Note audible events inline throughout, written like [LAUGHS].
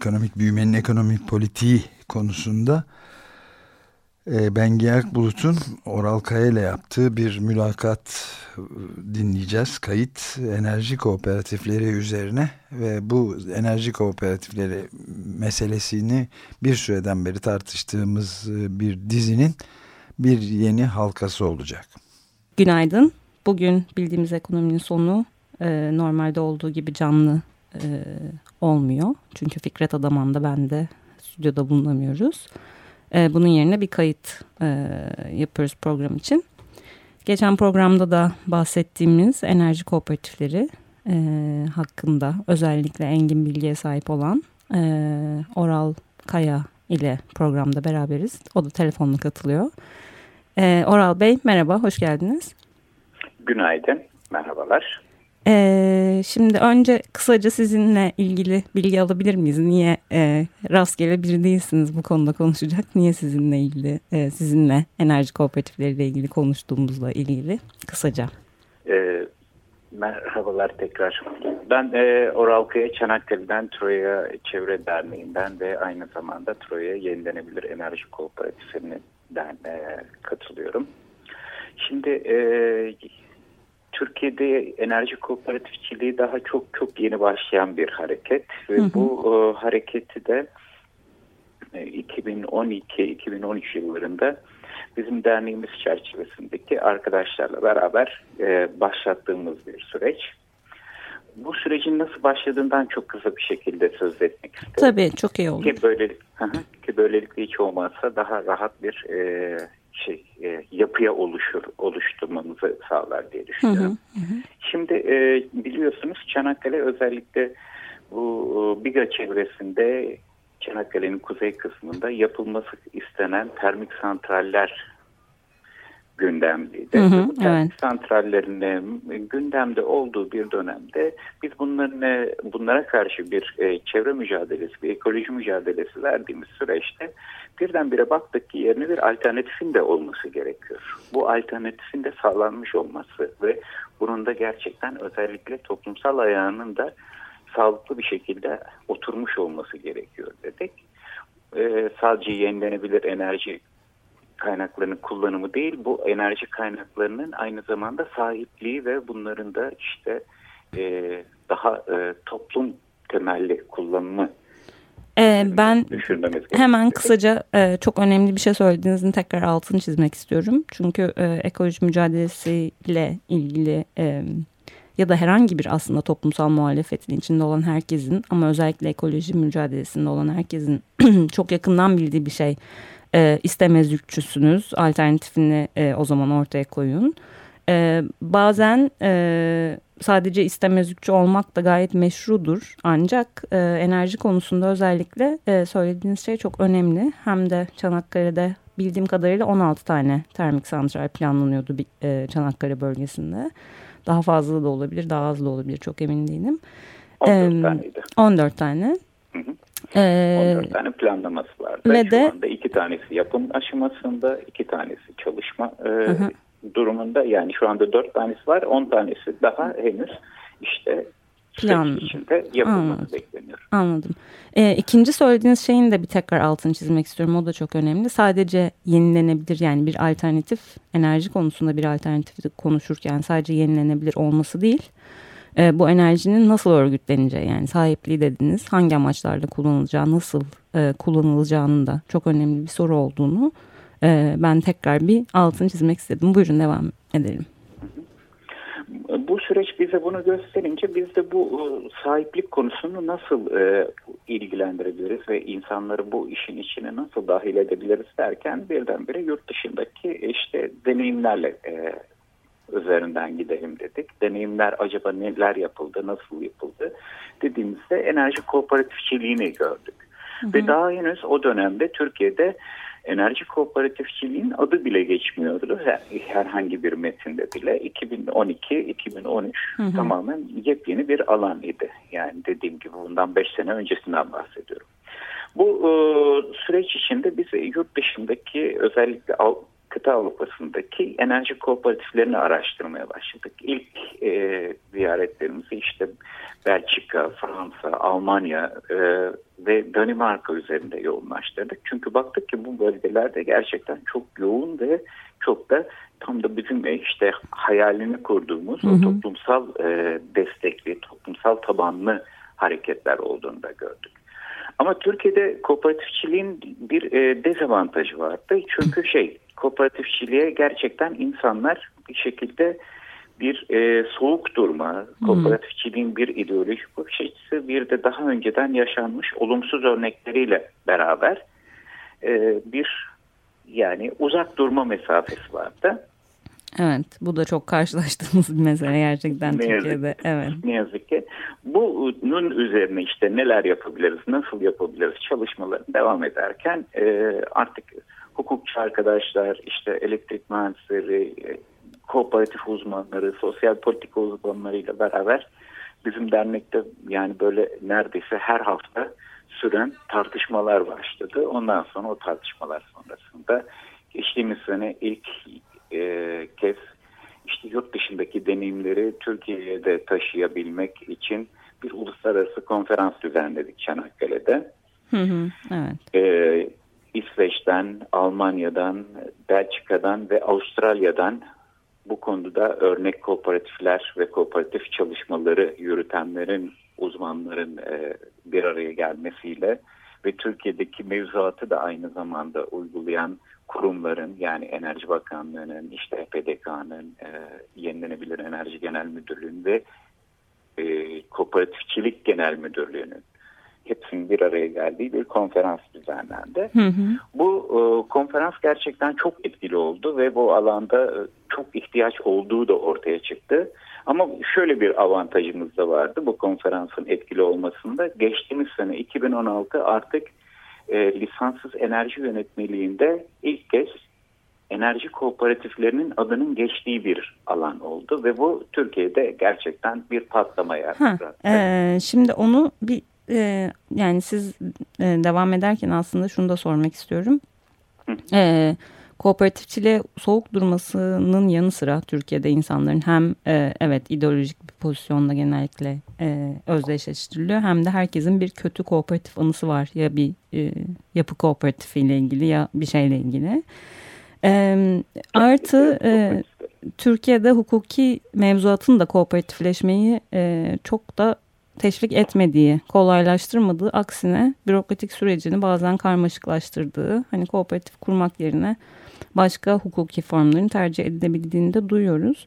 ekonomik büyümenin ekonomik politiği konusunda e, Bengi Akbulut'un Oral Kaya ile yaptığı bir mülakat e, dinleyeceğiz. Kayıt enerji kooperatifleri üzerine ve bu enerji kooperatifleri meselesini bir süreden beri tartıştığımız e, bir dizinin bir yeni halkası olacak. Günaydın. Bugün bildiğimiz ekonominin sonu normalde olduğu gibi canlı e, olmuyor. Çünkü Fikret Adaman da ben de stüdyoda bulunamıyoruz. E, bunun yerine bir kayıt e, yapıyoruz program için. Geçen programda da bahsettiğimiz enerji kooperatifleri e, hakkında özellikle engin bilgiye sahip olan e, Oral Kaya ile programda beraberiz. O da telefonla katılıyor. E, Oral Bey merhaba, hoş geldiniz. Günaydın, merhabalar. Ee, şimdi önce kısaca sizinle ilgili bilgi alabilir miyiz? Niye e, rastgele biri değilsiniz bu konuda konuşacak? Niye sizinle ilgili, e, sizinle enerji kooperatifleriyle ilgili konuştuğumuzla ilgili kısaca? Ee, merhabalar tekrar. Ben e, Oralkaya Çanakkale'den Troya Çevre Derneği'nden ve aynı zamanda Troya Yenilenebilir Enerji Kooperatifi'nden e, katılıyorum. Şimdi e, Türkiye'de enerji kooperatifçiliği daha çok çok yeni başlayan bir hareket ve hı hı. bu e, hareketi de 2012-2013 e, yıllarında bizim derneğimiz çerçevesindeki arkadaşlarla beraber e, başlattığımız bir süreç. Bu sürecin nasıl başladığından çok kısa bir şekilde söz etmek istedim. Tabii çok iyi olur. Ki, böyle, ki böylelikle hiç olmazsa daha rahat bir e, şey e, yapıya oluşur oluşturmamızı sağlar diye düşünüyorum. Hı hı hı. Şimdi e, biliyorsunuz Çanakkale özellikle bu e, Biga çevresinde Çanakkale'nin kuzey kısmında yapılması istenen termik santraller gündemdeydi. Hı hı, bu evet. santrallerin gündemde olduğu bir dönemde biz bunların e, bunlara karşı bir e, çevre mücadelesi, bir ekoloji mücadelesi verdiğimiz süreçte birdenbire baktık ki yerine bir alternatifin de olması gerekiyor. Bu alternatifin de sağlanmış olması ve bunun da gerçekten özellikle toplumsal ayağının da sağlıklı bir şekilde oturmuş olması gerekiyor dedik. Ee, sadece yenilenebilir enerji kaynaklarının kullanımı değil, bu enerji kaynaklarının aynı zamanda sahipliği ve bunların da işte e, daha e, toplum temelli kullanımı ee, ben hemen kısaca e, çok önemli bir şey söylediğinizin tekrar altını çizmek istiyorum. Çünkü e, ekoloji mücadelesiyle ilgili e, ya da herhangi bir aslında toplumsal muhalefetin içinde olan herkesin ama özellikle ekoloji mücadelesinde olan herkesin [CLEARS THROAT] çok yakından bildiği bir şey. E, istemezlikçüsünüz alternatifini e, o zaman ortaya koyun. E, bazen e, sadece istemezlikçi olmak da gayet meşrudur. Ancak e, enerji konusunda özellikle e, söylediğiniz şey çok önemli. Hem de Çanakkale'de bildiğim kadarıyla 16 tane termik santral planlanıyordu e, Çanakkale bölgesinde. Daha fazla da olabilir, daha az da olabilir çok emin değilim. 14 taneydi. 14 tane. Hı hı. Ee, 14 tane planlaması vardı. Ve Şu de, anda iki tanesi yapım aşamasında, iki tanesi çalışma e, hı hı. durumunda. Yani şu anda dört tanesi var, on tanesi daha henüz işte plan içinde yapılması bekleniyor. Anladım. Ee, ikinci söylediğiniz şeyin de bir tekrar altını çizmek istiyorum. O da çok önemli. Sadece yenilenebilir yani bir alternatif enerji konusunda bir alternatif konuşurken sadece yenilenebilir olması değil e, bu enerjinin nasıl örgütleneceği yani sahipliği dediniz hangi amaçlarla kullanılacağı nasıl e, kullanılacağının da çok önemli bir soru olduğunu e, ben tekrar bir altını çizmek istedim. Buyurun devam edelim. Bu süreç bize bunu gösterince biz de bu e, sahiplik konusunu nasıl e, ilgilendirebiliriz ve insanları bu işin içine nasıl dahil edebiliriz derken birdenbire yurt dışındaki işte deneyimlerle e, üzerinden gidelim dedik. Deneyimler acaba neler yapıldı, nasıl yapıldı dediğimizde enerji kooperatifçiliğini gördük. Hı hı. Ve daha henüz o dönemde Türkiye'de enerji kooperatifçiliğin adı bile geçmiyordu herhangi bir metinde bile. 2012-2013 tamamen yepyeni bir alan idi. Yani dediğim gibi bundan 5 sene öncesinden bahsediyorum. Bu e, süreç içinde biz yurt dışındaki özellikle kıta Avrupa'sındaki enerji kooperatiflerini araştırmaya başladık. İlk e, ziyaretlerimizi işte Belçika, Fransa, Almanya e, ve Danimarka üzerinde yoğunlaştırdık. Çünkü baktık ki bu bölgelerde gerçekten çok yoğun ve çok da tam da bizim e, işte hayalini kurduğumuz hı hı. o toplumsal e, destekli, toplumsal tabanlı hareketler olduğunu da gördük. Ama Türkiye'de kooperatifçiliğin bir e, dezavantajı vardı. Çünkü şey kooperatifçiliğe gerçekten insanlar bir şekilde bir e, soğuk durma, kooperatifçiliğin bir ideolojik bakış açısı, bir de daha önceden yaşanmış olumsuz örnekleriyle beraber e, bir yani uzak durma mesafesi vardı. Evet, bu da çok karşılaştığımız bir mesele gerçekten [LAUGHS] ne Türkiye'de. Yazık, evet. Ne yazık ki. Bunun üzerine işte neler yapabiliriz, nasıl yapabiliriz çalışmaların devam ederken e, artık hukukçu arkadaşlar, işte elektrik mühendisleri, e, kooperatif uzmanları, sosyal politika uzmanlarıyla beraber bizim dernekte yani böyle neredeyse her hafta süren tartışmalar başladı. Ondan sonra o tartışmalar sonrasında geçtiğimiz sene ilk e, kez işte yurt dışındaki deneyimleri Türkiye'ye de taşıyabilmek için bir uluslararası konferans düzenledik Çanakkale'de. Hı hı, evet. E, İsveç'ten, Almanya'dan, Belçika'dan ve Avustralya'dan bu konuda örnek kooperatifler ve kooperatif çalışmaları yürütenlerin, uzmanların e, bir araya gelmesiyle ve Türkiye'deki mevzuatı da aynı zamanda uygulayan kurumların yani Enerji Bakanlığı'nın, işte PDK'nın, e, Yenilenebilir Enerji Genel Müdürlüğü'nün ve e, Kooperatifçilik Genel Müdürlüğü'nün hepsinin bir araya geldiği bir konferans düzenlendi. Hı hı. Bu e, konferans gerçekten çok etkili oldu ve bu alanda e, çok ihtiyaç olduğu da ortaya çıktı. Ama şöyle bir avantajımız da vardı bu konferansın etkili olmasında. Geçtiğimiz sene 2016 artık e, lisanssız enerji yönetmeliğinde ilk kez enerji kooperatiflerinin adının geçtiği bir alan oldu ve bu Türkiye'de gerçekten bir patlama yarattı. E, şimdi onu bir e, yani siz e, devam ederken aslında şunu da sormak istiyorum. E, kooperatifçiliğe soğuk durmasının yanı sıra Türkiye'de insanların hem e, evet ideolojik bir pozisyonda genellikle e, özdeşleştiriliyor hem de herkesin bir kötü kooperatif anısı var ya bir e, yapı kooperatifiyle ilgili ya bir şeyle ilgili. E, artı e, Türkiye'de hukuki mevzuatın da kooperatifleşmeyi e, çok da teşvik etmediği, kolaylaştırmadığı, aksine bürokratik sürecini bazen karmaşıklaştırdığı, hani kooperatif kurmak yerine başka hukuki formların tercih edilebildiğini de duyuyoruz.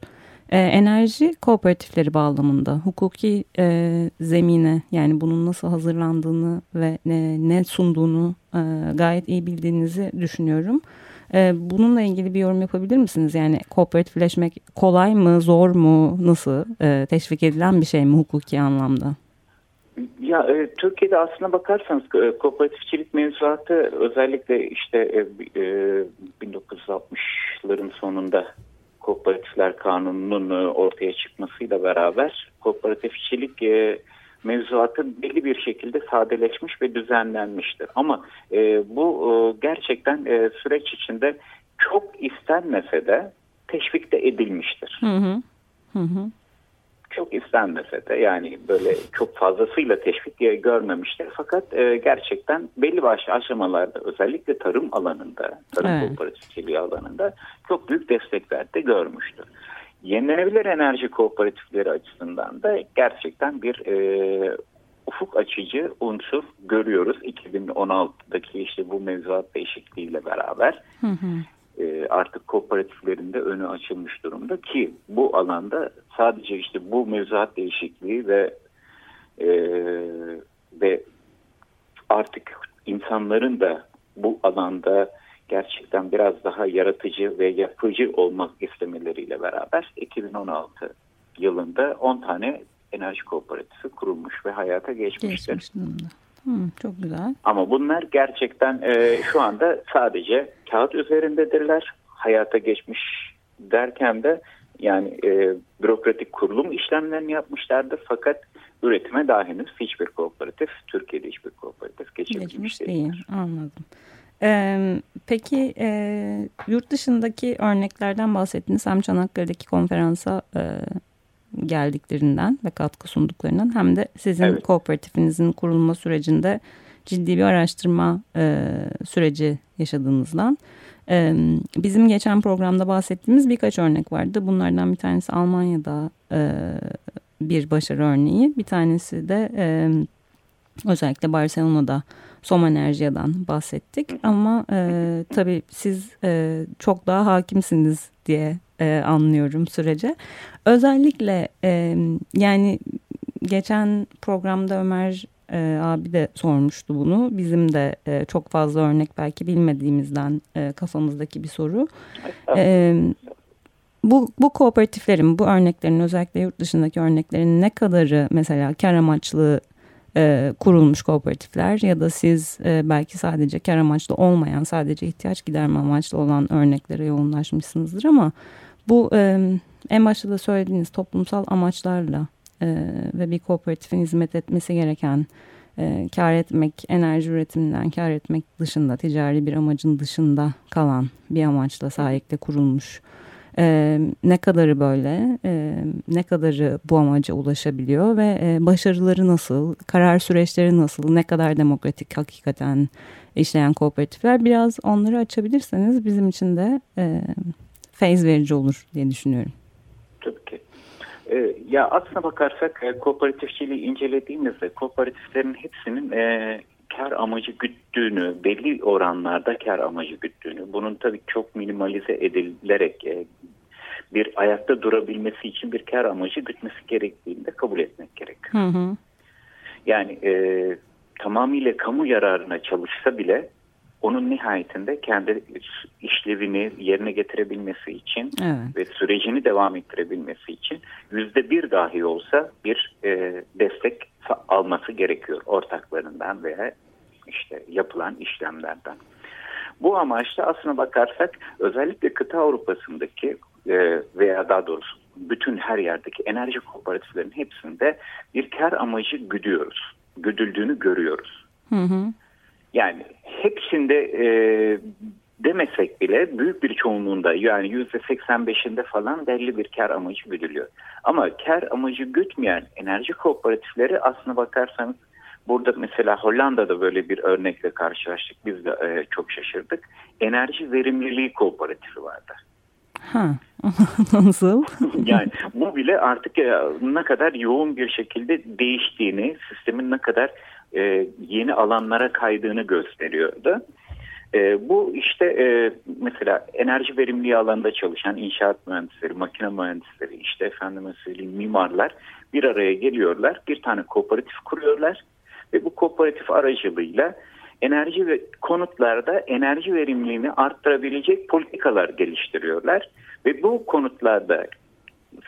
Ee, enerji kooperatifleri bağlamında hukuki e, zemine yani bunun nasıl hazırlandığını ve ne, ne sunduğunu e, gayet iyi bildiğinizi düşünüyorum. E, bununla ilgili bir yorum yapabilir misiniz? Yani kooperatifleşmek kolay mı, zor mu, nasıl e, teşvik edilen bir şey mi hukuki anlamda? Ya e, Türkiye'de aslına bakarsanız e, kooperatifçilik mevzuatı özellikle işte e, e, 1960'ların sonunda kooperatifler kanununun e, ortaya çıkmasıyla beraber kooperatifçilik e, mevzuatı belli bir şekilde sadeleşmiş ve düzenlenmiştir. Ama e, bu e, gerçekten e, süreç içinde çok istenmese de teşvik de edilmiştir. Hı hı. Hı hı çok istenmese de yani böyle çok fazlasıyla teşvik görmemiştir. Fakat e, gerçekten belli başlı aşamalarda özellikle tarım alanında, tarım evet. kooperatifçiliği alanında çok büyük destekler de görmüştür. Yenilenebilir enerji kooperatifleri açısından da gerçekten bir e, ufuk açıcı unsur görüyoruz 2016'daki işte bu mevzuat değişikliğiyle beraber. Hı hı e, artık kooperatiflerinde önü açılmış durumda ki bu alanda sadece işte bu mevzuat değişikliği ve e, ve artık insanların da bu alanda gerçekten biraz daha yaratıcı ve yapıcı olmak istemeleriyle beraber 2016 yılında 10 tane enerji kooperatifi kurulmuş ve hayata geçmiştir. Geçmiş Hmm, çok güzel. Ama bunlar gerçekten e, şu anda sadece kağıt üzerindedirler. Hayata geçmiş derken de yani e, bürokratik kurulum işlemlerini yapmışlardır fakat üretime daha henüz hiçbir kooperatif, Türkiye'de hiçbir kooperatif geçebilmiş Geçmiş değil. değil. Anladım. Ee, peki e, yurt dışındaki örneklerden bahsettiniz. Hem Çanakkale'deki konferansa e, geldiklerinden ve katkı sunduklarından hem de sizin evet. kooperatifinizin kurulma sürecinde ciddi bir araştırma e, süreci yaşadığınızdan. E, bizim geçen programda bahsettiğimiz birkaç örnek vardı. Bunlardan bir tanesi Almanya'da e, bir başarı örneği. Bir tanesi de e, özellikle Barcelona'da Som Enerjia'dan bahsettik. Ama e, tabii siz e, çok daha hakimsiniz diye e, anlıyorum sürece. Özellikle e, yani geçen programda Ömer e, abi de sormuştu bunu. Bizim de e, çok fazla örnek belki bilmediğimizden e, kafamızdaki bir soru. E, bu, bu kooperatiflerin, bu örneklerin özellikle yurt dışındaki örneklerin ne kadarı mesela kar amaçlı e, kurulmuş kooperatifler ya da siz e, belki sadece kar amaçlı olmayan, sadece ihtiyaç giderme amaçlı olan örneklere yoğunlaşmışsınızdır ama bu e, en başta da söylediğiniz toplumsal amaçlarla e, ve bir kooperatifin hizmet etmesi gereken e, kar etmek, enerji üretiminden kar etmek dışında, ticari bir amacın dışında kalan bir amaçla sahipte kurulmuş e, ne kadarı böyle, e, ne kadarı bu amaca ulaşabiliyor ve e, başarıları nasıl, karar süreçleri nasıl, ne kadar demokratik hakikaten işleyen kooperatifler? Biraz onları açabilirseniz bizim için de e, feyz verici olur diye düşünüyorum. Tabii ki. Ee, ya aslına bakarsak e, kooperatifçiliği incelediğimizde kooperatiflerin hepsinin e, kar amacı güttüğünü, belli oranlarda kar amacı güttüğünü, bunun tabii çok minimalize edilerek e, bir ayakta durabilmesi için bir kar amacı gütmesi gerektiğini de kabul etmek gerekiyor. Hı hı. Yani e, tamamıyla kamu yararına çalışsa bile onun nihayetinde kendi işlevini yerine getirebilmesi için evet. ve sürecini devam ettirebilmesi için yüzde bir dahi olsa bir e, destek alması gerekiyor ortaklarından veya işte yapılan işlemlerden. Bu amaçla aslına bakarsak özellikle kıta Avrupa'sındaki e, veya daha doğrusu bütün her yerdeki enerji kooperatiflerin hepsinde bir kar amacı güdüyoruz. Güdüldüğünü görüyoruz. Hı hı. Yani hepsinde e, demesek bile büyük bir çoğunluğunda yani yüzde 85'inde falan belli bir kar amacı güdülüyor. Ama kar amacı gütmeyen enerji kooperatifleri aslına bakarsanız burada mesela Hollanda'da böyle bir örnekle karşılaştık. Biz de e, çok şaşırdık. Enerji verimliliği kooperatifi vardı. Ha, [LAUGHS] nasıl? [LAUGHS] yani bu bile artık e, ne kadar yoğun bir şekilde değiştiğini, sistemin ne kadar e, yeni alanlara kaydığını gösteriyordu. E, bu işte e, mesela enerji verimliliği alanında çalışan inşaat mühendisleri, makine mühendisleri, işte efendime söyleyeyim mimarlar bir araya geliyorlar. Bir tane kooperatif kuruyorlar ve bu kooperatif aracılığıyla enerji ve konutlarda enerji verimliliğini arttırabilecek politikalar geliştiriyorlar. Ve bu konutlarda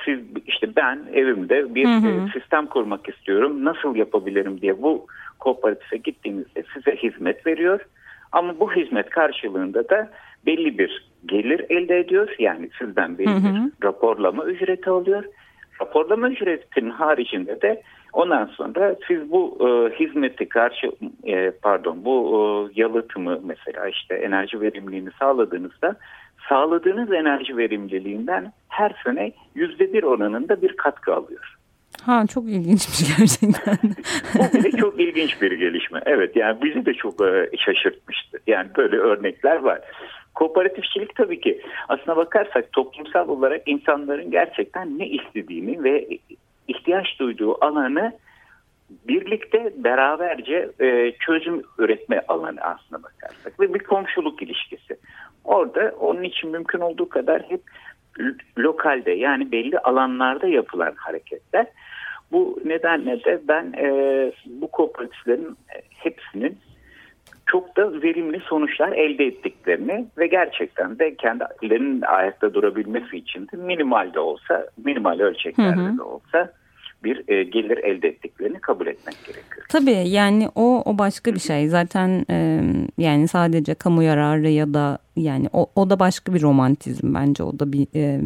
siz işte ben evimde bir hı hı. E, sistem kurmak istiyorum. Nasıl yapabilirim diye bu kooperatife gittiğinizde size hizmet veriyor. Ama bu hizmet karşılığında da belli bir gelir elde ediyor. Yani sizden belli hı hı. bir raporlama ücreti alıyor. Raporlama ücretinin haricinde de ondan sonra siz bu e, hizmeti karşı e, pardon bu e, yalıtımı mesela işte enerji verimliliğini sağladığınızda sağladığınız enerji verimliliğinden her sene yüzde bir oranında bir katkı alıyor. Ha çok ilginçmiş [LAUGHS] gerçekten. Bu bile çok ilginç bir gelişme. Evet yani bizi de çok e, şaşırtmıştı. Yani böyle örnekler var. Kooperatifçilik tabii ki aslına bakarsak toplumsal olarak insanların gerçekten ne istediğini ve ihtiyaç duyduğu alanı birlikte beraberce e, çözüm üretme alanı aslına bakarsak ve bir komşuluk ilişkisi. Orada onun için mümkün olduğu kadar hep lokalde yani belli alanlarda yapılan hareketler. Bu nedenle de ben e, bu kooperatiflerin hepsinin çok da verimli sonuçlar elde ettiklerini ve gerçekten de kendilerinin ayakta durabilmesi için de minimal de olsa, minimal ölçeklerde hı hı. de olsa bir e, gelir elde ettiklerini kabul etmek gerekiyor. Tabii yani o o başka bir şey. Zaten e, yani sadece kamu yararı ya da yani o, o da başka bir romantizm bence. O da bir e,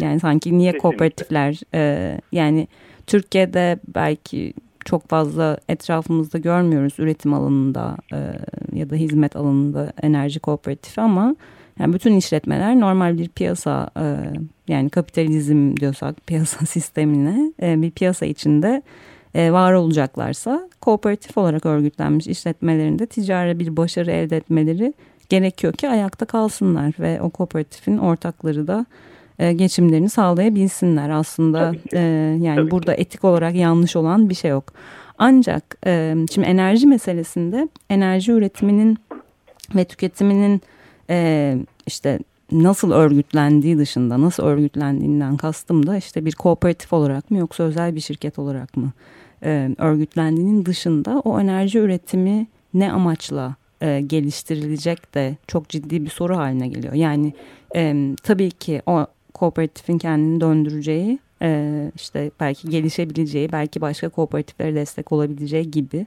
yani sanki niye kooperatifler e, yani Türkiye'de belki çok fazla etrafımızda görmüyoruz üretim alanında e, ya da hizmet alanında enerji kooperatifi ama yani bütün işletmeler normal bir piyasa e, yani kapitalizm diyorsak piyasa [LAUGHS] sistemine e, bir piyasa içinde e, var olacaklarsa kooperatif olarak örgütlenmiş işletmelerinde ticari bir başarı elde etmeleri gerekiyor ki ayakta kalsınlar ve o kooperatifin ortakları da e, geçimlerini sağlayabilsinler. Aslında e, yani Tabii burada ki. etik olarak yanlış olan bir şey yok. Ancak e, şimdi enerji meselesinde enerji üretiminin ve tüketiminin e, işte nasıl örgütlendiği dışında nasıl örgütlendiğinden kastım da işte bir kooperatif olarak mı yoksa özel bir şirket olarak mı e, örgütlendiğinin dışında o enerji üretimi ne amaçla e, geliştirilecek de çok ciddi bir soru haline geliyor. Yani e, tabii ki o kooperatifin kendini döndüreceği e, işte belki gelişebileceği belki başka kooperatiflere destek olabileceği gibi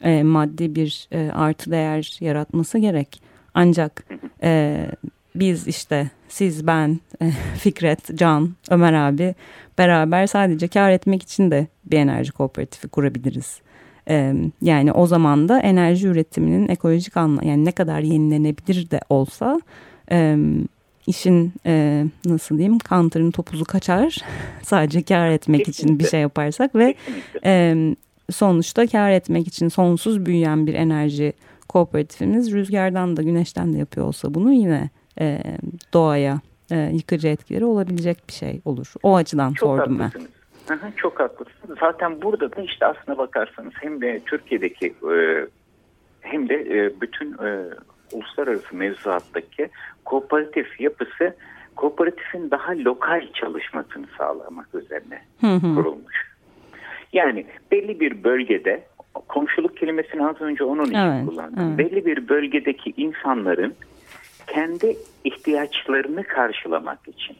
e, maddi bir e, artı değer yaratması gerek. Ancak e, biz işte siz ben e, [LAUGHS] Fikret Can Ömer abi beraber sadece kar etmek için de bir enerji kooperatifi kurabiliriz. E, yani o zaman da enerji üretiminin ekolojik anla yani ne kadar yenilenebilir de olsa e, işin e, nasıl diyeyim kantırın topuzu kaçar [LAUGHS] sadece kar etmek Kesinlikle. için bir şey yaparsak ve e, sonuçta kar etmek için sonsuz büyüyen bir enerji kooperatifimiz rüzgardan da güneşten de yapıyor olsa bunu yine e, doğaya e, yıkıcı etkileri olabilecek bir şey olur. O açıdan Çok sordum haklısınız. ben. Aha, çok haklısınız. Zaten burada da işte aslına bakarsanız hem de Türkiye'deki e, hem de e, bütün e, uluslararası mevzuattaki kooperatif yapısı kooperatifin daha lokal çalışmasını sağlamak üzerine hı hı. kurulmuş. Yani belli bir bölgede komşuluk kelimesini az önce onun için evet, kullandım. Evet. Belli bir bölgedeki insanların kendi ihtiyaçlarını karşılamak için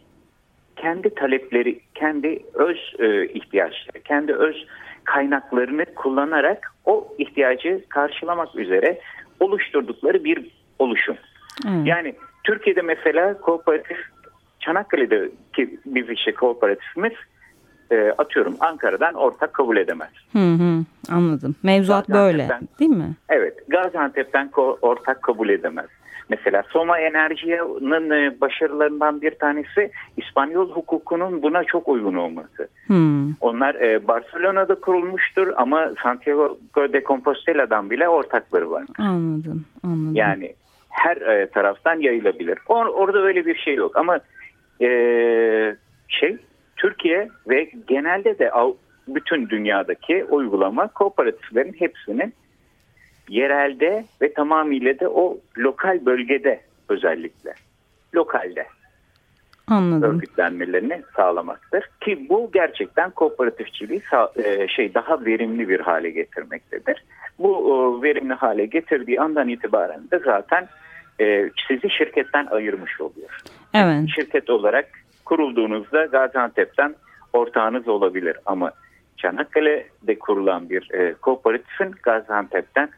kendi talepleri, kendi öz e, ihtiyaçları, kendi öz kaynaklarını kullanarak o ihtiyacı karşılamak üzere oluşturdukları bir oluşum. Hmm. Yani Türkiye'de mesela kooperatif Çanakkale'deki biz işte kooperatifimiz e, atıyorum Ankara'dan ortak kabul edemez. Hı hı, anladım. Mevzuat böyle değil mi? Evet. Gaziantep'ten ortak kabul edemez. Mesela Soma Enerji'nin e, başarılarından bir tanesi İspanyol hukukunun buna çok uygun olması. Hmm. Onlar e, Barcelona'da kurulmuştur ama Santiago de Compostela'dan bile ortakları var. Anladım, anladım. Yani her e, taraftan yayılabilir. Or, orada öyle bir şey yok ama e, şey Türkiye ve genelde de bütün dünyadaki uygulama kooperatiflerin hepsinin yerelde ve tamamıyla da o lokal bölgede özellikle lokalde Anladım. örgütlenmelerini sağlamaktır. Ki bu gerçekten kooperatifçiliği e, şey daha verimli bir hale getirmektedir. Bu verimli hale getirdiği andan itibaren de zaten e, sizi şirketten ayırmış oluyor. Evet. Şirket olarak kurulduğunuzda Gaziantep'ten ortağınız olabilir ama Çanakkale'de kurulan bir e, kooperatifin Gaziantep'ten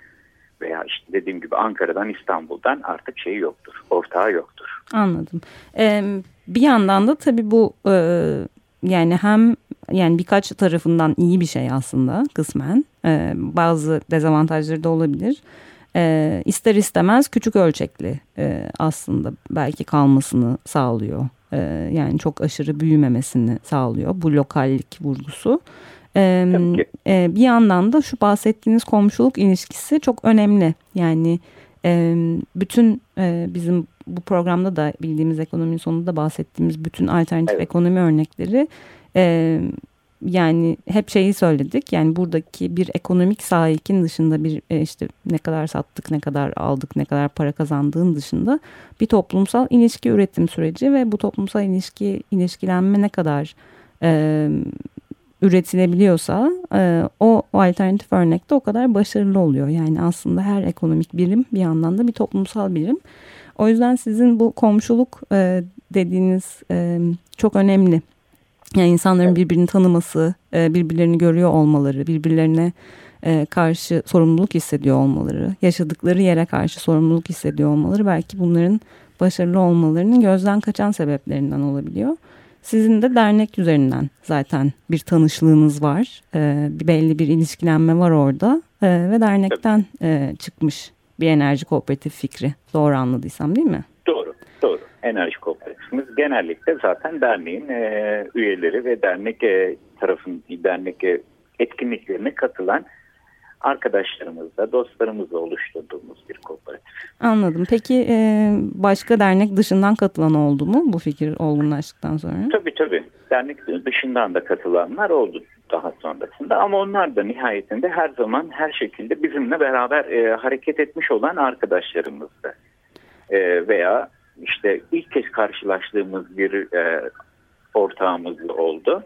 veya işte dediğim gibi Ankara'dan İstanbul'dan artık şeyi yoktur. Ortağı yoktur. Anladım. Ee, bir yandan da tabii bu e, yani hem yani birkaç tarafından iyi bir şey aslında kısmen. Ee, bazı dezavantajları da olabilir. Ee, ister istemez küçük ölçekli e, aslında belki kalmasını sağlıyor. Ee, yani çok aşırı büyümemesini sağlıyor bu lokallik vurgusu. Ee, e, bir yandan da şu bahsettiğiniz komşuluk ilişkisi çok önemli. Yani e, bütün e, bizim bu programda da bildiğimiz ekonominin sonunda bahsettiğimiz bütün alternatif evet. ekonomi örnekleri e, yani hep şeyi söyledik. Yani buradaki bir ekonomik sahikin dışında bir e, işte ne kadar sattık, ne kadar aldık, ne kadar para kazandığın dışında bir toplumsal ilişki üretim süreci ve bu toplumsal ilişki ilişkilenme ne kadar e, üretilebiliyorsa e, o, o alternatif örnekte o kadar başarılı oluyor. Yani aslında her ekonomik birim bir yandan da bir toplumsal birim. O yüzden sizin bu komşuluk e, dediğiniz e, çok önemli. Yani insanların birbirini tanıması, e, birbirlerini görüyor olmaları, birbirlerine e, karşı sorumluluk hissediyor olmaları, yaşadıkları yere karşı sorumluluk hissediyor olmaları belki bunların başarılı olmalarının gözden kaçan sebeplerinden olabiliyor. Sizin de dernek üzerinden zaten bir tanışlığınız var. E, bir belli bir ilişkilenme var orada ve dernekten çıkmış bir enerji kooperatif fikri. Doğru anladıysam değil mi? Enerji kooperatifimiz genellikle zaten derneğin e, üyeleri ve dernek e, tarafın dernek e, etkinliklerine katılan arkadaşlarımızla, dostlarımızla oluşturduğumuz bir kooperatif. Anladım. Peki e, başka dernek dışından katılan oldu mu bu fikir olgunlaştıktan sonra? Tabii tabii. Dernek dışından da katılanlar oldu daha sonrasında ama onlar da nihayetinde her zaman her şekilde bizimle beraber e, hareket etmiş olan arkadaşlarımızdı. E, veya işte ilk kez karşılaştığımız bir e, ortağımız oldu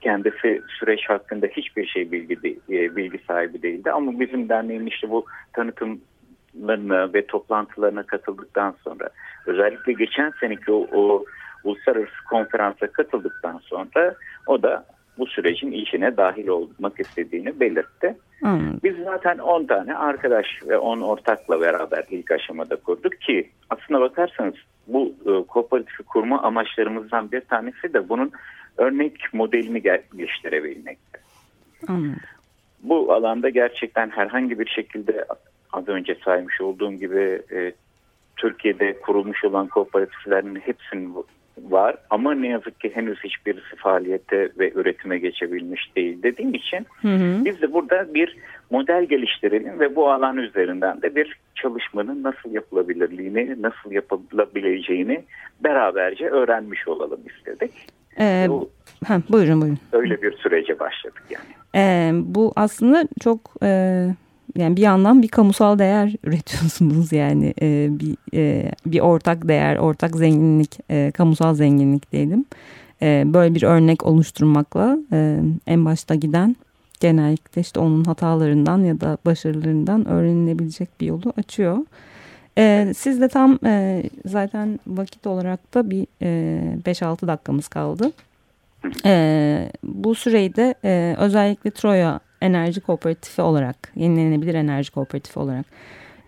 kendisi süreç hakkında hiçbir şey bilgi e, bilgi sahibi değildi. Ama bizim derneğin işte bu tanıtımlarına ve toplantılarına katıldıktan sonra özellikle geçen seneki o, o uluslararası konferansa katıldıktan sonra o da bu sürecin içine dahil olmak istediğini belirtti. Hmm. Biz zaten 10 tane arkadaş ve 10 ortakla beraber ilk aşamada kurduk ki aslına bakarsanız bu e, kooperatifi kurma amaçlarımızdan bir tanesi de bunun örnek modelini geliştirebilmekte. Anladım. Bu alanda gerçekten herhangi bir şekilde az önce saymış olduğum gibi e, Türkiye'de kurulmuş olan kooperatiflerin hepsinin var ama ne yazık ki henüz hiçbirisi faaliyete ve üretime geçebilmiş değil dediğim için hı hı. biz de burada bir model geliştirelim ve bu alan üzerinden de bir çalışmanın nasıl yapılabilirliğini, nasıl yapılabileceğini beraberce öğrenmiş olalım istedik. Ee, bu, ha, buyurun buyurun. Öyle bir sürece başladık yani. Ee, bu aslında çok e, yani bir yandan bir kamusal değer [LAUGHS] üretiyorsunuz yani e, bir e, bir ortak değer, ortak zenginlik, e, kamusal zenginlik diyelim. E, böyle bir örnek oluşturmakla e, en başta giden genellikle işte onun hatalarından ya da başarılarından öğrenilebilecek bir yolu açıyor. Ee, siz de tam e, zaten vakit olarak da bir e, 5-6 dakikamız kaldı. E, bu süreyi de e, özellikle Troya Enerji Kooperatifi olarak, yenilenebilir enerji kooperatifi olarak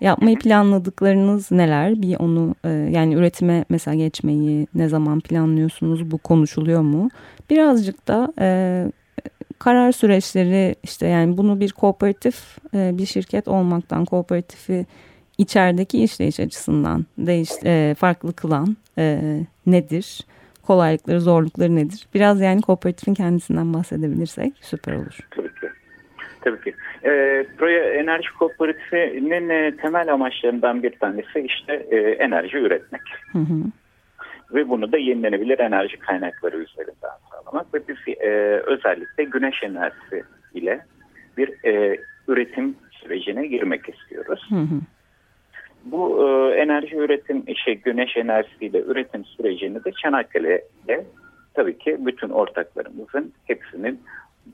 yapmayı planladıklarınız neler? Bir onu e, yani üretime mesela geçmeyi ne zaman planlıyorsunuz? Bu konuşuluyor mu? Birazcık da e, karar süreçleri işte yani bunu bir kooperatif e, bir şirket olmaktan kooperatifi içerideki işleyiş açısından değiş, farklı kılan nedir? Kolaylıkları, zorlukları nedir? Biraz yani kooperatifin kendisinden bahsedebilirsek süper olur. Tabii ki. Tabii ki. E, Proya Enerji Kooperatifi'nin e, temel amaçlarından bir tanesi işte e, enerji üretmek. Hı hı. Ve bunu da yenilenebilir enerji kaynakları üzerinden sağlamak. Ve biz e, özellikle güneş enerjisi ile bir e, üretim sürecine girmek istiyoruz. Hı hı. Bu e, enerji üretim, şey, güneş enerjisiyle üretim sürecini de Çanakkale'de tabii ki bütün ortaklarımızın hepsinin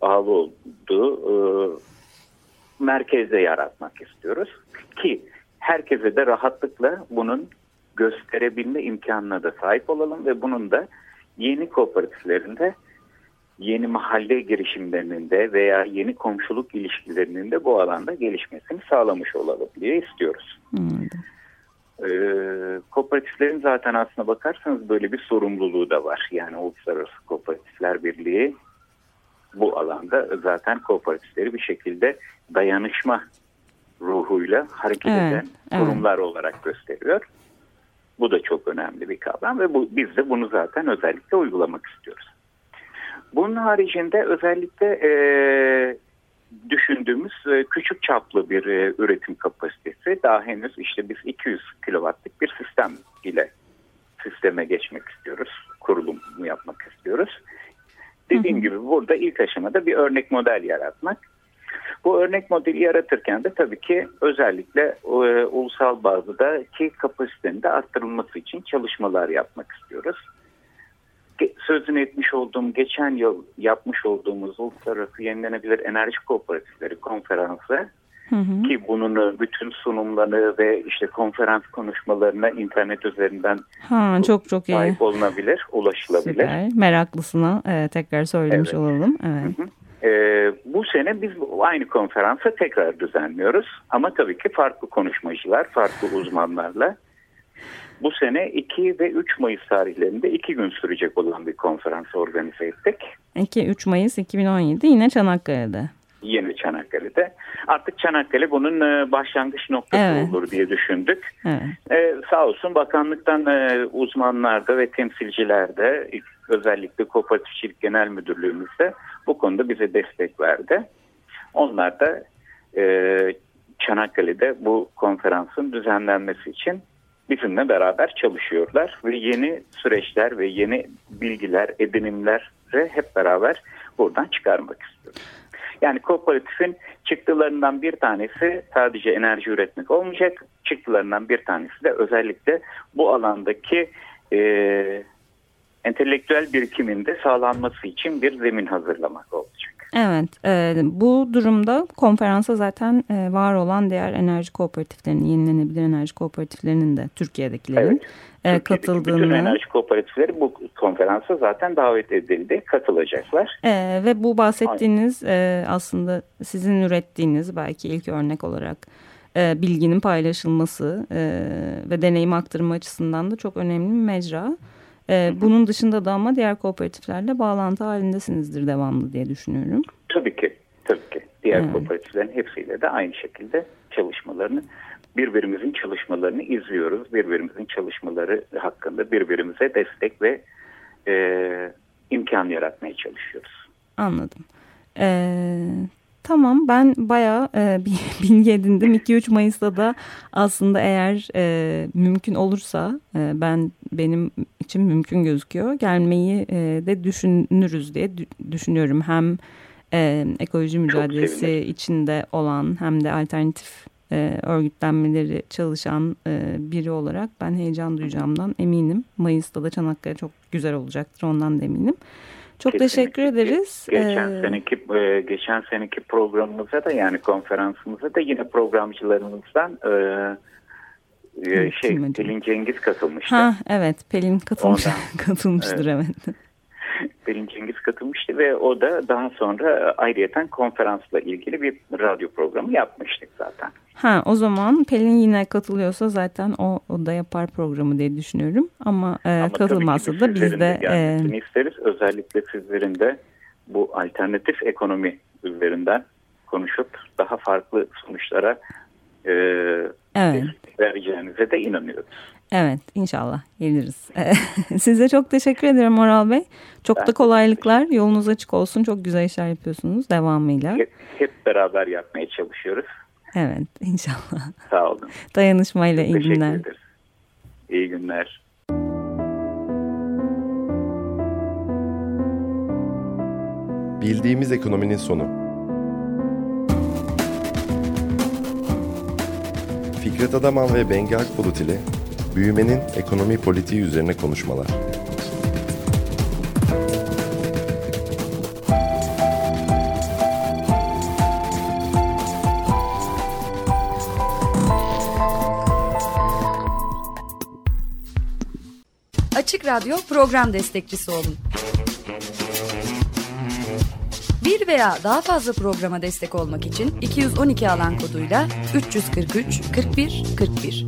bağlı olduğu e, merkezde yaratmak istiyoruz. Ki herkese de rahatlıkla bunun gösterebilme imkanına da sahip olalım ve bunun da yeni kooperatiflerinde yeni mahalle girişimlerinin de veya yeni komşuluk ilişkilerinin de bu alanda gelişmesini sağlamış olalım diye istiyoruz. Hmm. Ee, kooperatiflerin zaten aslına bakarsanız böyle bir sorumluluğu da var. Yani Uluslararası Kooperatifler Birliği bu alanda zaten kooperatifleri bir şekilde dayanışma ruhuyla hareket evet, eden kurumlar evet. olarak gösteriyor. Bu da çok önemli bir kavram ve bu, biz de bunu zaten özellikle uygulamak istiyoruz. Bunun haricinde özellikle e, düşündüğümüz e, küçük çaplı bir e, üretim kapasitesi daha henüz işte biz 200 kW'lık bir sistem ile sisteme geçmek istiyoruz. Burada ilk aşamada bir örnek model yaratmak. Bu örnek modeli yaratırken de tabii ki özellikle e, ulusal bazda ki kapasitenin de arttırılması için çalışmalar yapmak istiyoruz sözünü etmiş olduğum geçen yıl yapmış olduğumuz Uluslararası Yenilenebilir Enerji Kooperatifleri konferansı Hı hı. Ki bunun bütün sunumlarını ve işte konferans konuşmalarına internet üzerinden ha, çok çok iyi. sahip olunabilir, ulaşılabilir. Süper. Meraklısına e, tekrar söylemiş evet. olalım. Evet. Hı hı. E, bu sene biz aynı konferansı tekrar düzenliyoruz. Ama tabii ki farklı konuşmacılar, farklı uzmanlarla. Bu sene 2 ve 3 Mayıs tarihlerinde 2 gün sürecek olan bir konferans organize ettik. 2-3 Mayıs 2017 yine Çanakkale'de. Yeni Çanakkale'de. Artık Çanakkale bunun e, başlangıç noktası evet. olur diye düşündük. Evet. Ee, sağ olsun bakanlıktan e, uzmanlar ve temsilciler de özellikle Kooperatifçilik Genel Müdürlüğümüzde bu konuda bize destek verdi. Onlar da e, Çanakkale'de bu konferansın düzenlenmesi için bizimle beraber çalışıyorlar ve yeni süreçler ve yeni bilgiler, edinimler hep beraber buradan çıkarmak istiyoruz. Yani kooperatifin çıktılarından bir tanesi sadece enerji üretmek olmayacak. Çıktılarından bir tanesi de özellikle bu alandaki e, entelektüel birikiminde sağlanması için bir zemin hazırlamak olacak. Evet, e, bu durumda konferansa zaten e, var olan diğer enerji kooperatiflerinin, yenilenebilir enerji kooperatiflerinin de Türkiye'dekilerin evet, e, katıldığını. Bütün enerji kooperatifleri bu konferansa zaten davet edildi, katılacaklar. E, ve bu bahsettiğiniz e, aslında sizin ürettiğiniz belki ilk örnek olarak e, bilginin paylaşılması e, ve deneyim aktarımı açısından da çok önemli bir mecra. E, bunun dışında da ama diğer kooperatiflerle bağlantı halindesinizdir devamlı diye düşünüyorum. Tabii ki. Tabii ki. Diğer evet. kooperatiflerin hepsiyle de aynı şekilde çalışmalarını birbirimizin çalışmalarını izliyoruz. Birbirimizin çalışmaları hakkında birbirimize destek ve e, imkan yaratmaya çalışıyoruz. Anladım. Ee, Tamam ben bayağı e, [LAUGHS] bilgi edindim. 2-3 Mayıs'ta da aslında eğer e, mümkün olursa e, ben benim için mümkün gözüküyor. Gelmeyi e, de düşünürüz diye düşünüyorum. Hem e, ekoloji mücadelesi içinde olan hem de alternatif e, örgütlenmeleri çalışan e, biri olarak ben heyecan duyacağımdan eminim. Mayıs'ta da Çanakkale çok güzel olacaktır ondan da eminim. Çok Kesinlikle. teşekkür ederiz. Geçen ee, seneki e, geçen seneki programımıza da yani konferansımıza da yine programcılarımızdan e, e şey Pelin Cengiz katılmıştı. Ha evet Pelin katılmış [LAUGHS] katılmıştır evet. evet. [LAUGHS] Pelin Cengiz katılmıştı ve o da daha sonra ayrıyeten konferansla ilgili bir radyo programı yapmıştık zaten. Ha o zaman Pelin yine katılıyorsa zaten o, o da yapar programı diye düşünüyorum. Ama, e, Ama katılmazsa da biz de... E... isteriz. Özellikle sizlerin de bu alternatif ekonomi üzerinden konuşup daha farklı sonuçlara e, evet. vereceğinize de inanıyoruz. Evet inşallah geliriz. [LAUGHS] Size çok teşekkür ederim Moral Bey. Çok ben da kolaylıklar. Yolunuz açık olsun. Çok güzel işler yapıyorsunuz devamıyla. Hep, hep beraber yapmaya çalışıyoruz. Evet [LAUGHS] inşallah. Sağ olun. Dayanışmayla iyi günler. Ederiz. İyi günler. Bildiğimiz ekonominin sonu. Fikret Adaman ve Bengi Akbulut ile büyümenin ekonomi politiği üzerine konuşmalar. Açık Radyo program destekçisi olun. Bir veya daha fazla programa destek olmak için 212 alan koduyla 343 41 41